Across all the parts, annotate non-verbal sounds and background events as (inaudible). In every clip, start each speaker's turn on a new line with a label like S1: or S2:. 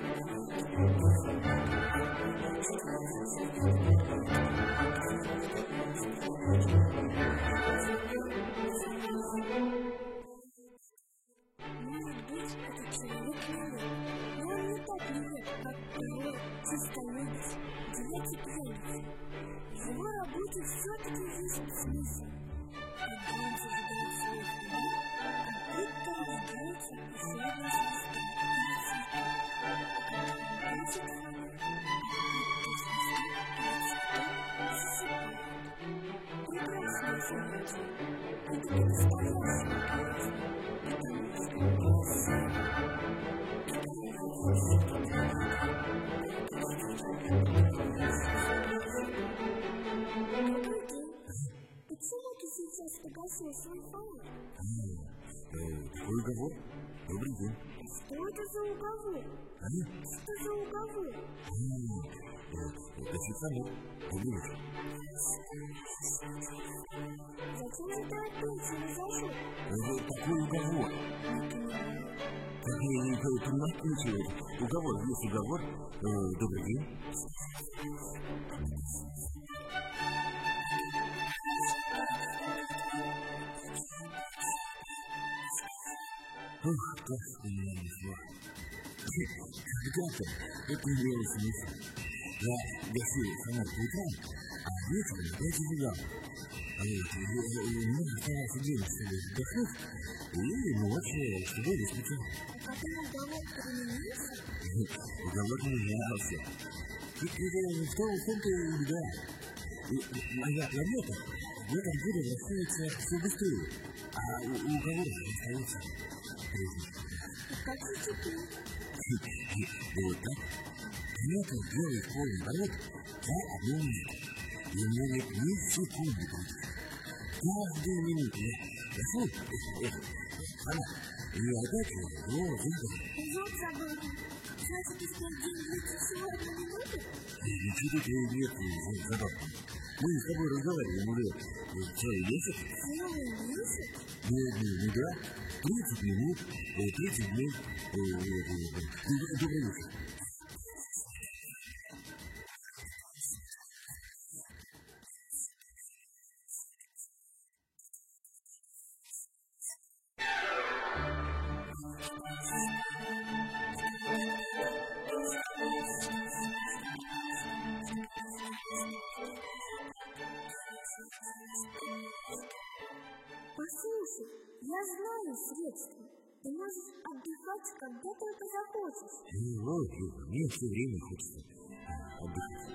S1: Может быть, Почему ты сейчас погасил свой фонарь?
S2: Какой уговор? Добрый день.
S1: Что это за уговор?
S2: А?
S1: Что за уговор?
S2: Фонарь. Понимаешь?
S1: Зачем это опять произошло?
S2: Какой уговор?
S1: Не понимаю.
S2: Как я не понимать ничего. Уговор, есть уговор. Э, Добрый день. Ух, как меня несло. Когда-то это имело смысл. Я гасил фонарь по утрам, а вечером опять зажигал. А Мне оставался день, чтобы отдохнуть, и ночью, чтобы выспаться.
S1: А потом уговор переменился? (laughs)
S2: Уговор не менялся. И, и, в том, в том-то и да. И моя планета в этом году вращается все быстрее, а у, у уговора остается
S1: же теперь?
S2: И вот так планета делает полный оборот за одну минуту. И у нее нет ни секунды других. Каждую минуту эх, она, и опять его выбор.
S1: Вот забавно. Значит, ты теперь день всего одну минуту?
S2: Ничего ты нет, забавно. Мы с тобой разговариваем уже э, целый месяц.
S1: Целый месяц?
S2: Ну, ну, ну да, 30 минут, э, 30 дней. Э, э, все время хочется отдыхать.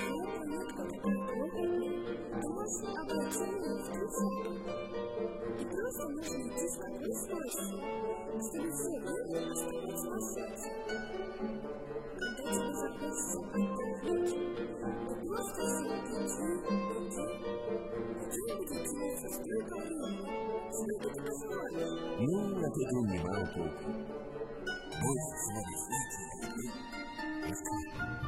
S1: Твоя планетка такая крохотная. Ты можешь облачение включить. И просто нужно идти с такой скоростью, чтобы все время оставаться на солнце.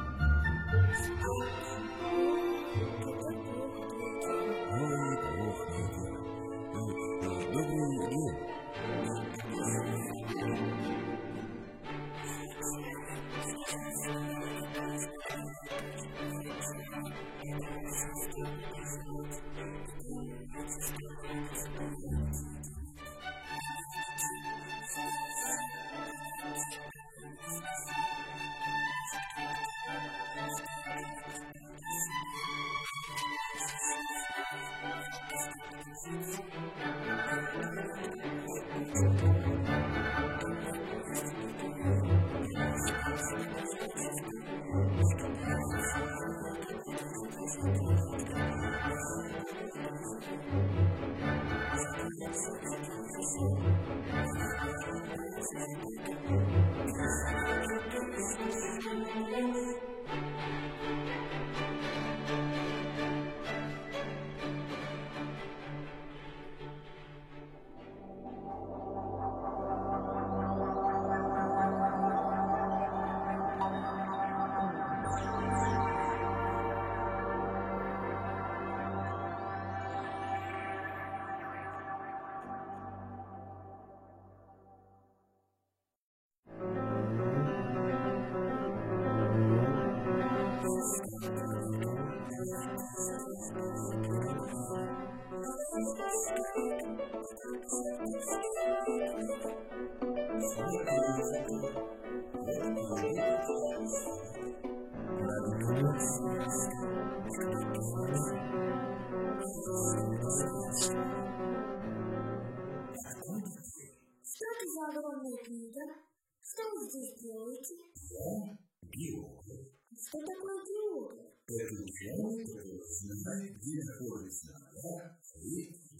S1: Когда тебе захочется отдохнуть,
S2: Знает, где находится вода, реки,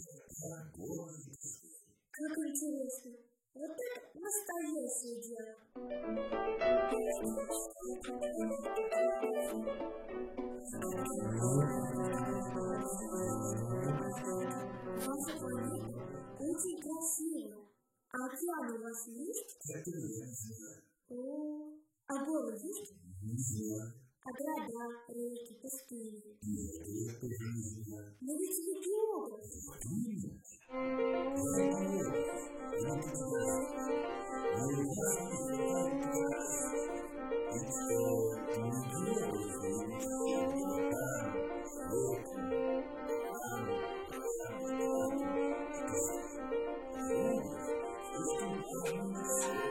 S1: Как интересно. Вот это настоящее дело. Ваша планета очень красивая. А океан у вас есть? О, а горы есть?
S2: Не.
S1: А города, реки, пустыни?
S2: Нет, я тоже не знаю.
S1: Но ведь вы географ.
S2: Вот именно. Я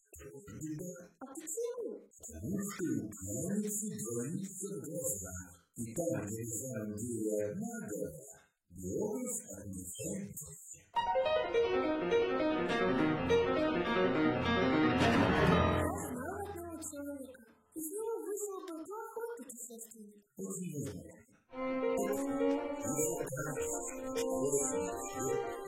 S2: прекрасен. Но я не знаю, И что не биолог, я не знаю, там, вот, там,
S1: Зачем?
S2: Так ведь если человек не станет знать, зачем ты говоришь, все перепутается? Если он выбирает лишнее, то беда.
S1: А почему?
S2: Потому что у кажется граница в глазах. И там, где на самом деле одна глаза, биограф отмечает две.
S1: Я знал одного человека. Из него вышел бы плохой путешественник.
S2: Очень важно.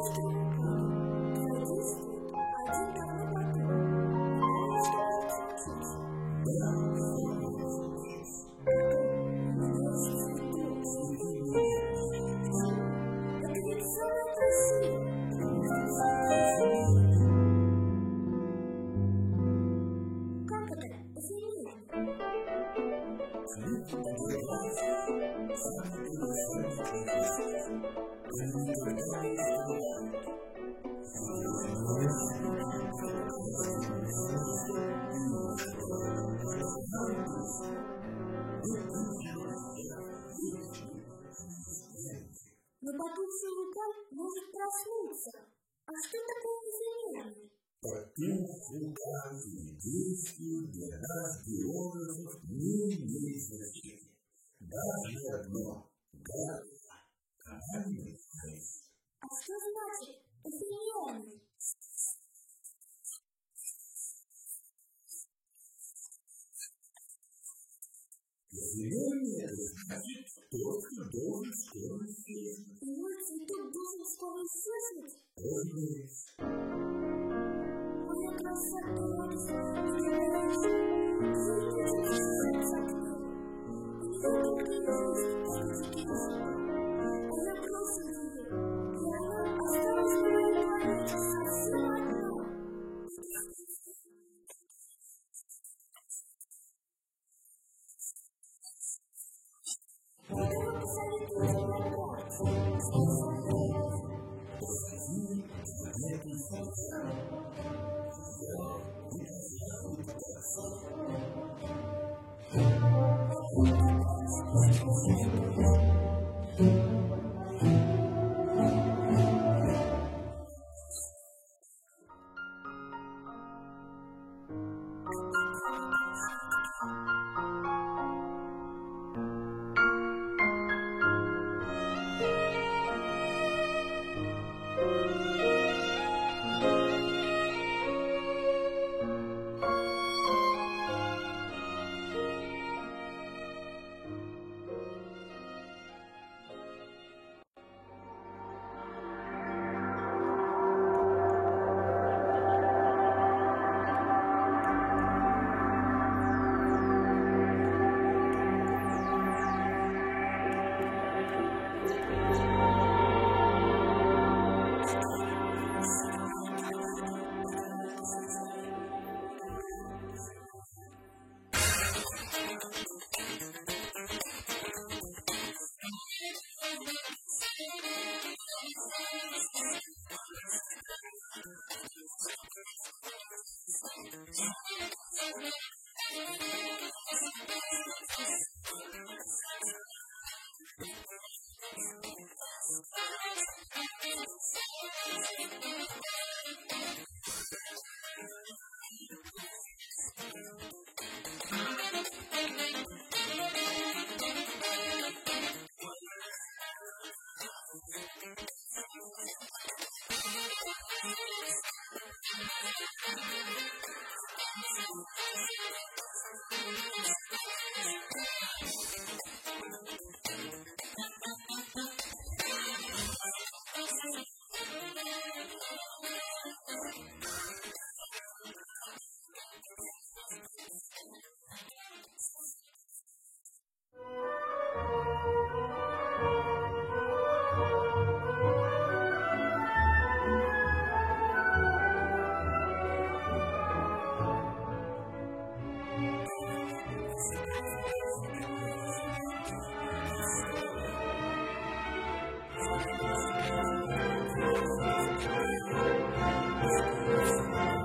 S1: Есть ребенок,
S2: Потух вулкан и действие для не значения. Даже одно.
S1: А
S2: это значит, тот, кто должен скоро исчезнуть.
S1: Мой цветок должен скоро исчезнуть? 像烈
S3: 阳的风。
S1: Thank you.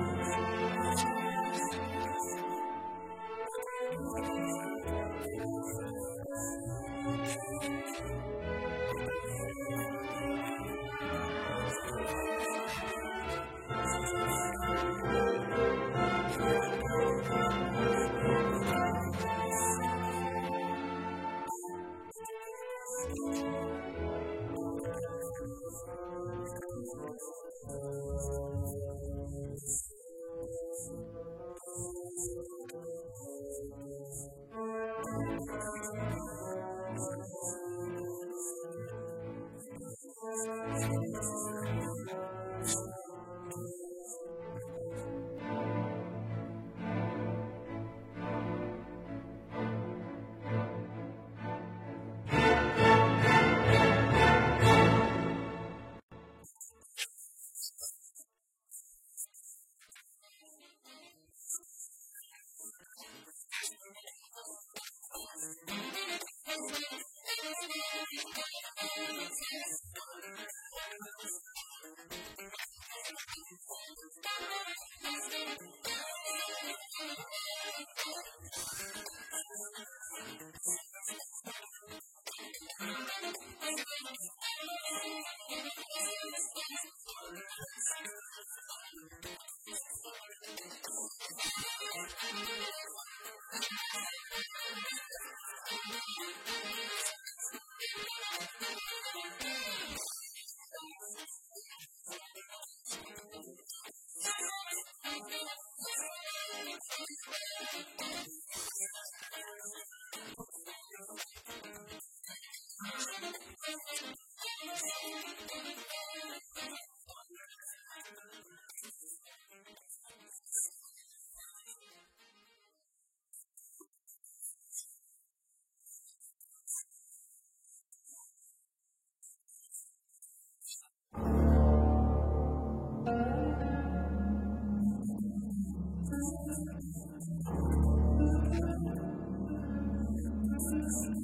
S1: Thank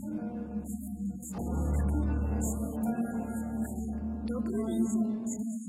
S1: you.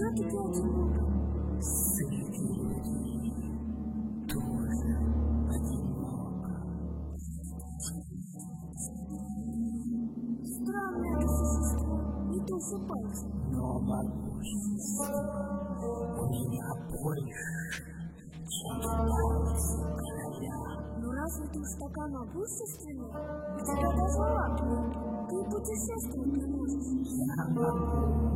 S1: Все-таки одиноко.
S3: Среди людей тоже одиноко.
S1: Странное это существо, не то что пальцы.
S3: но могущество у меня больше, чем короля.
S1: Но разве ты уж такая могущественная? У тебя даже. Ты путешествовать не можешь.
S3: Я могу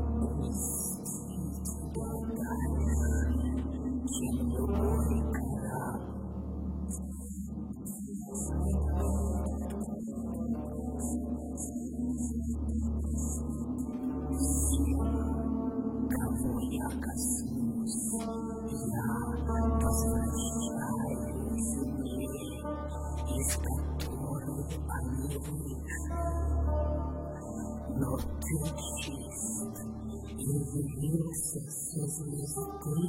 S3: звезды.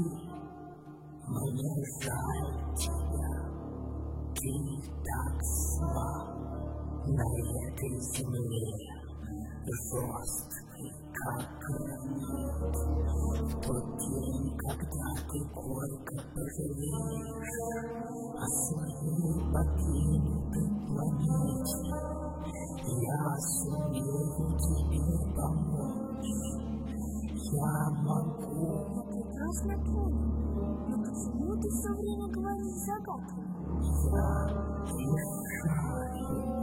S3: Мне жаль тебя, ты так слаб на этой земле, жесткий, как гранит. Тот день, когда ты горько пожалеешь о своей покинутой я сумею тебе помочь. Я могу
S1: Я прекрасно понял. Но почему ты все время говоришь загадками?
S3: Я решаю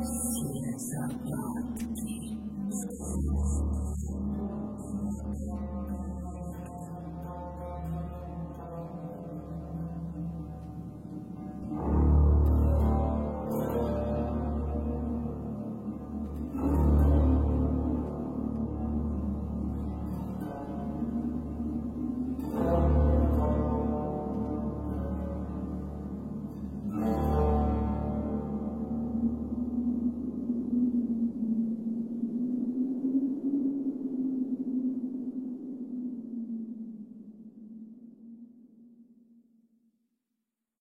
S3: все загадки.